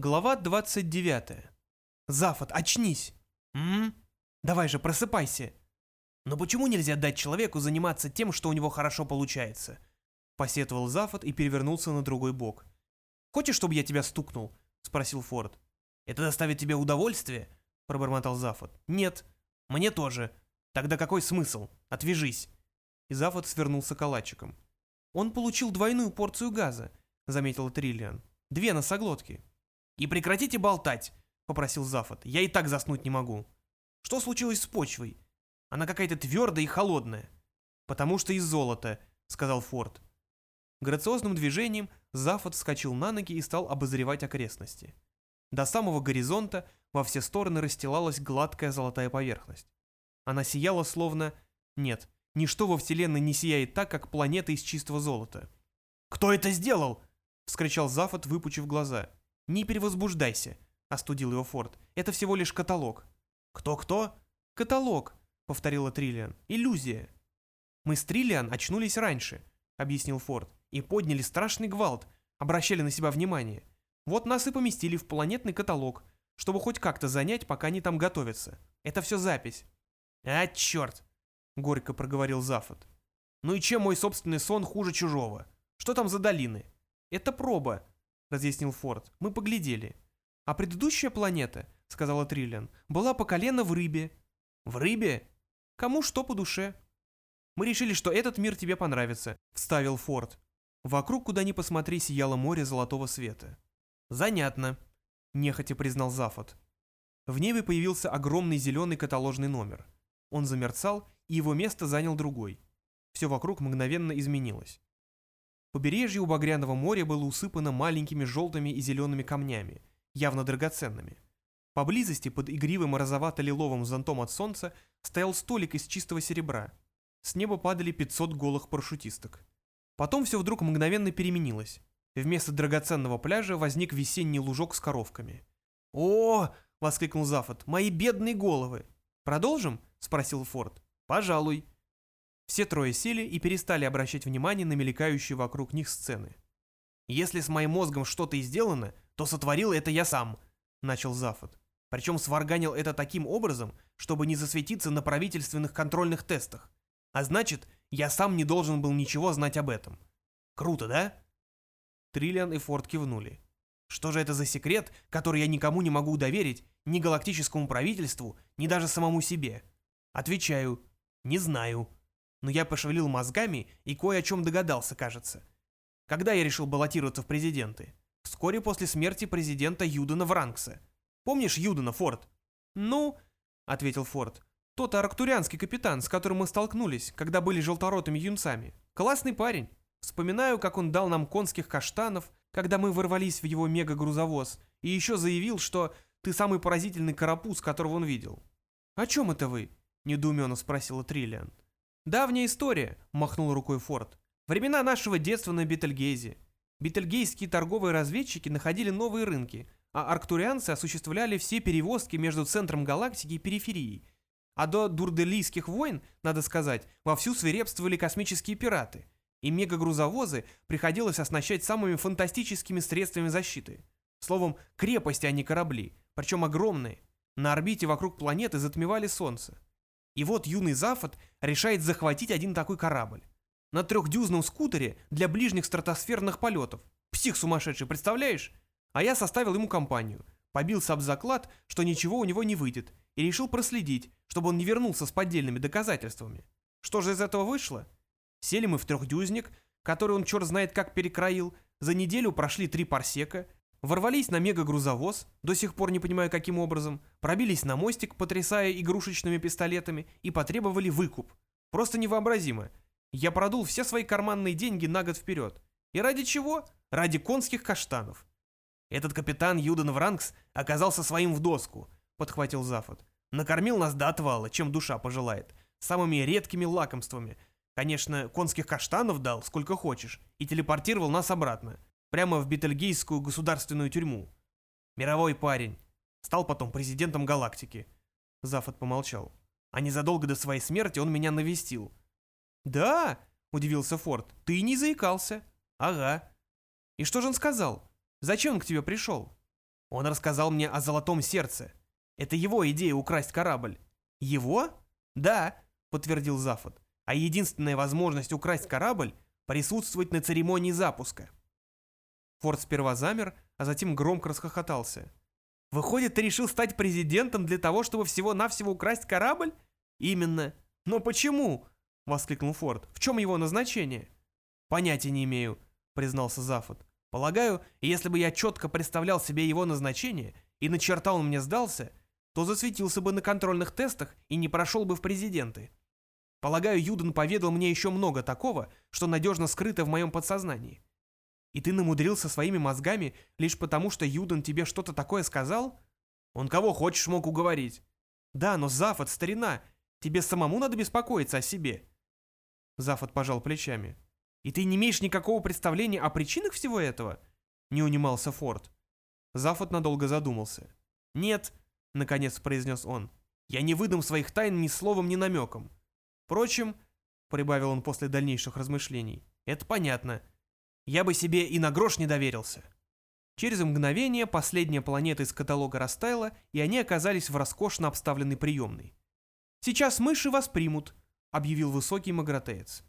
Глава 29. Зафот, очнись. М? Давай же, просыпайся. Но почему нельзя дать человеку заниматься тем, что у него хорошо получается? Посетовал Зафот и перевернулся на другой бок. Хочешь, чтобы я тебя стукнул? Спросил Форд. Это доставит тебе удовольствие? Пробормотал Зафот. Нет. Мне тоже. Тогда какой смысл? Отвяжись. И Зафот свернулся калачиком. Он получил двойную порцию газа, заметил Триллиан. Две носоглотки. «И прекратите болтать», — попросил Зафот. «Я и так заснуть не могу». «Что случилось с почвой? Она какая-то твердая и холодная». «Потому что из золота», — сказал Форд. Грациозным движением Зафот вскочил на ноги и стал обозревать окрестности. До самого горизонта во все стороны расстилалась гладкая золотая поверхность. Она сияла словно... Нет, ничто во Вселенной не сияет так, как планета из чистого золота. «Кто это сделал?» — вскричал Зафот, выпучив глаза. «Не перевозбуждайся», — остудил его Форд. «Это всего лишь каталог». «Кто-кто?» «Каталог», — повторила Триллиан. «Иллюзия». «Мы с Триллиан очнулись раньше», — объяснил Форд, «и подняли страшный гвалт, обращали на себя внимание. Вот нас и поместили в планетный каталог, чтобы хоть как-то занять, пока они там готовятся. Это все запись». «А, черт!» — горько проговорил Зафот. «Ну и чем мой собственный сон хуже чужого? Что там за долины?» «Это проба», — разъяснил Форд. «Мы поглядели. А предыдущая планета, — сказала Триллиан, — была по колено в рыбе». «В рыбе? Кому что по душе?» «Мы решили, что этот мир тебе понравится», — вставил Форд. Вокруг, куда ни посмотри, сияло море золотого света. «Занятно», — нехотя признал Зафот. В небе появился огромный зеленый каталожный номер. Он замерцал, и его место занял другой. Все вокруг мгновенно изменилось. Побережье у Багряного моря было усыпано маленькими желтыми и зелеными камнями, явно драгоценными. Поблизости, под игривым розовато-лиловым зонтом от солнца, стоял столик из чистого серебра. С неба падали 500 голых парашютисток. Потом все вдруг мгновенно переменилось. Вместо драгоценного пляжа возник весенний лужок с коровками. «О!» — воскликнул Зафот. «Мои бедные головы!» «Продолжим?» — спросил Форд. «Пожалуй», все трое сели и перестали обращать внимание на мелькающие вокруг них сцены. «Если с моим мозгом что-то и сделано, то сотворил это я сам», — начал Зафот. Причем сварганил это таким образом, чтобы не засветиться на правительственных контрольных тестах. А значит, я сам не должен был ничего знать об этом. Круто, да? Триллиан и Форд кивнули. Что же это за секрет, который я никому не могу доверить, ни галактическому правительству, ни даже самому себе? Отвечаю, не знаю но я пошевелил мозгами и кое о чем догадался, кажется. Когда я решил баллотироваться в президенты? Вскоре после смерти президента Юдена Вранкса. Помнишь Юдена, Форд? Ну, ответил Форд. Тот арктурианский капитан, с которым мы столкнулись, когда были желторотыми юнцами. Классный парень. Вспоминаю, как он дал нам конских каштанов, когда мы ворвались в его мега-грузовоз, и еще заявил, что ты самый поразительный карапуз, которого он видел. «О чем это вы?» – недоуменно спросила Триллиан. «Давняя история», — махнул рукой Форд. «Времена нашего детства на Бетельгейзе. Бетельгейские торговые разведчики находили новые рынки, а арктурианцы осуществляли все перевозки между центром галактики и периферией. А до дурделийских войн, надо сказать, вовсю свирепствовали космические пираты, и мегагрузовозы приходилось оснащать самыми фантастическими средствами защиты. Словом, крепости, а не корабли, причем огромные. На орбите вокруг планеты затмевали Солнце. И вот юный Зафот решает захватить один такой корабль. На трехдюзном скутере для ближних стратосферных полетов. Псих сумасшедший, представляешь? А я составил ему компанию. Побился об заклад, что ничего у него не выйдет, и решил проследить, чтобы он не вернулся с поддельными доказательствами. Что же из этого вышло? Сели мы в трехдюзник, который он черт знает как перекроил, за неделю прошли три парсека, Ворвались на мегагрузовоз, до сих пор не понимаю каким образом, пробились на мостик, потрясая игрушечными пистолетами, и потребовали выкуп. Просто невообразимо. Я продул все свои карманные деньги на год вперед. И ради чего? Ради конских каштанов. Этот капитан Юден Вранкс оказался своим в доску, подхватил Зафот. Накормил нас до отвала, чем душа пожелает. Самыми редкими лакомствами. Конечно, конских каштанов дал, сколько хочешь, и телепортировал нас обратно. Прямо в Бетельгейскую государственную тюрьму. Мировой парень. Стал потом президентом галактики. Зафот помолчал. А незадолго до своей смерти он меня навестил. «Да?» – удивился Форд. «Ты не заикался». «Ага». «И что же он сказал? Зачем он к тебе пришел?» Он рассказал мне о Золотом Сердце. Это его идея украсть корабль. Его? Да, подтвердил Зафот. А единственная возможность украсть корабль – присутствовать на церемонии запуска. Форд сперва замер, а затем громко расхохотался. «Выходит, ты решил стать президентом для того, чтобы всего-навсего украсть корабль?» «Именно. Но почему?» — воскликнул Форд. «В чем его назначение?» «Понятия не имею», — признался Зафот. «Полагаю, если бы я четко представлял себе его назначение, и на черта он мне сдался, то засветился бы на контрольных тестах и не прошел бы в президенты. Полагаю, Юден поведал мне еще много такого, что надежно скрыто в моем подсознании. И ты намудрился своими мозгами лишь потому, что Юден тебе что-то такое сказал? Он кого хочешь мог уговорить. Да, но Зафот, старина, тебе самому надо беспокоиться о себе. Зафот пожал плечами. И ты не имеешь никакого представления о причинах всего этого? Не унимался Форд. Зафот надолго задумался. Нет, наконец произнес он, я не выдам своих тайн ни словом, ни намеком. Впрочем, прибавил он после дальнейших размышлений, это понятно. Я бы себе и на грош не доверился. Через мгновение последняя планета из каталога растаяла, и они оказались в роскошно обставленной приемной. «Сейчас мыши вас примут», — объявил высокий магратеец.